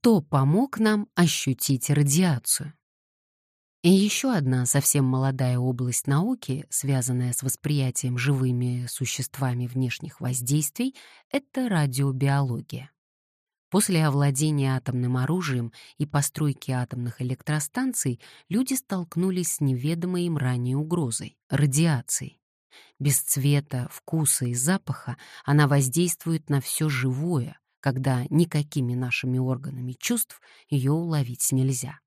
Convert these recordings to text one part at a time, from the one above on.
кто помог нам ощутить радиацию. И еще одна совсем молодая область науки, связанная с восприятием живыми существами внешних воздействий, это радиобиология. После овладения атомным оружием и постройки атомных электростанций люди столкнулись с неведомой им ранее угрозой — радиацией. Без цвета, вкуса и запаха она воздействует на все живое, когда никакими нашими органами чувств ее уловить нельзя.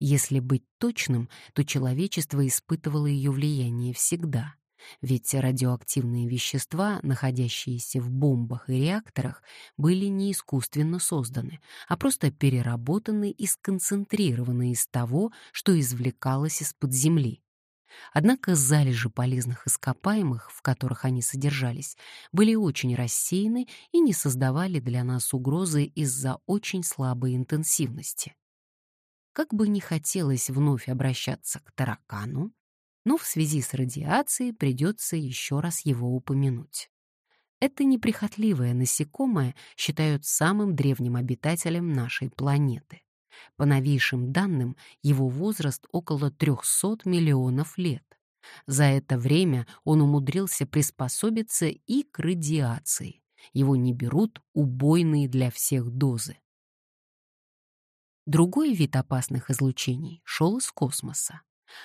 Если быть точным, то человечество испытывало ее влияние всегда. Ведь радиоактивные вещества, находящиеся в бомбах и реакторах, были не искусственно созданы, а просто переработаны и сконцентрированы из того, что извлекалось из-под земли. Однако залежи полезных ископаемых, в которых они содержались, были очень рассеяны и не создавали для нас угрозы из-за очень слабой интенсивности. Как бы не хотелось вновь обращаться к таракану, но в связи с радиацией придется еще раз его упомянуть. Это неприхотливое насекомое считают самым древним обитателем нашей планеты. По новейшим данным, его возраст около 300 миллионов лет. За это время он умудрился приспособиться и к радиации. Его не берут убойные для всех дозы. Другой вид опасных излучений шел из космоса.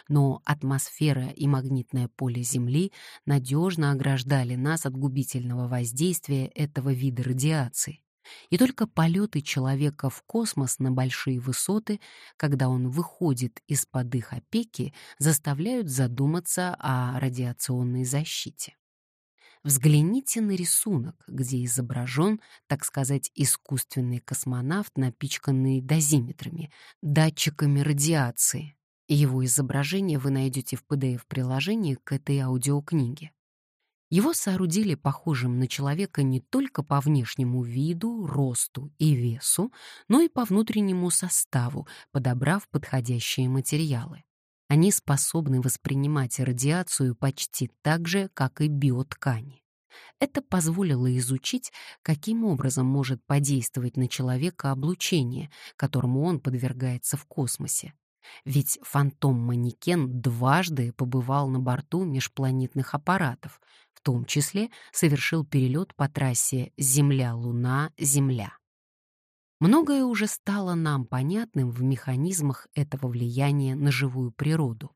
Но атмосфера и магнитное поле Земли надежно ограждали нас от губительного воздействия этого вида радиации. И только полеты человека в космос на большие высоты, когда он выходит из-под их опеки, заставляют задуматься о радиационной защите. Взгляните на рисунок, где изображен, так сказать, искусственный космонавт, напичканный дозиметрами, датчиками радиации. Его изображение вы найдете в PDF-приложении к этой аудиокниге. Его соорудили похожим на человека не только по внешнему виду, росту и весу, но и по внутреннему составу, подобрав подходящие материалы. Они способны воспринимать радиацию почти так же, как и биоткани. Это позволило изучить, каким образом может подействовать на человека облучение, которому он подвергается в космосе. Ведь фантом-манекен дважды побывал на борту межпланетных аппаратов, том числе совершил перелет по трассе Земля-Луна-Земля. Многое уже стало нам понятным в механизмах этого влияния на живую природу.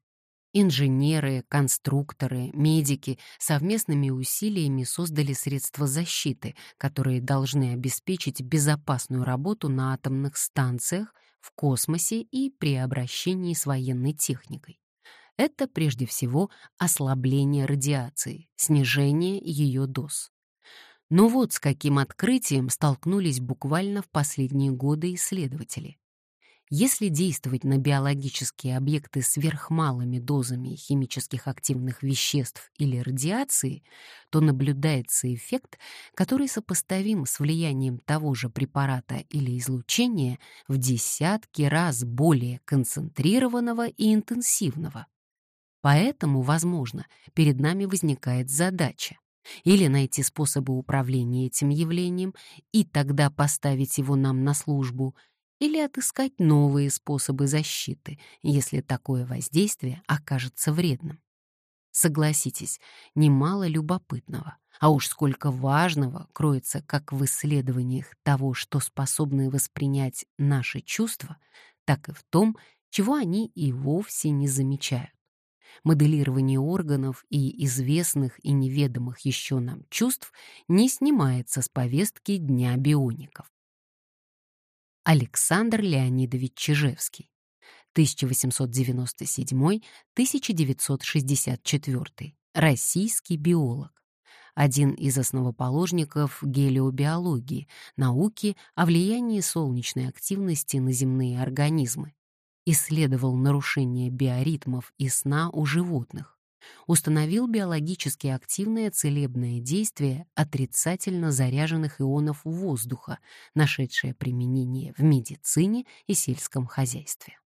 Инженеры, конструкторы, медики совместными усилиями создали средства защиты, которые должны обеспечить безопасную работу на атомных станциях, в космосе и при обращении с военной техникой. Это прежде всего ослабление радиации, снижение ее доз. Но вот с каким открытием столкнулись буквально в последние годы исследователи. Если действовать на биологические объекты сверхмалыми дозами химических активных веществ или радиации, то наблюдается эффект, который сопоставим с влиянием того же препарата или излучения в десятки раз более концентрированного и интенсивного. Поэтому, возможно, перед нами возникает задача. Или найти способы управления этим явлением и тогда поставить его нам на службу, или отыскать новые способы защиты, если такое воздействие окажется вредным. Согласитесь, немало любопытного, а уж сколько важного кроется как в исследованиях того, что способны воспринять наши чувства, так и в том, чего они и вовсе не замечают моделирование органов и известных и неведомых еще нам чувств не снимается с повестки Дня биоников. Александр Леонидович Чижевский 1897-1964, российский биолог, один из основоположников гелиобиологии, науки о влиянии солнечной активности на земные организмы, исследовал нарушение биоритмов и сна у животных, установил биологически активное целебное действие отрицательно заряженных ионов воздуха, нашедшее применение в медицине и сельском хозяйстве.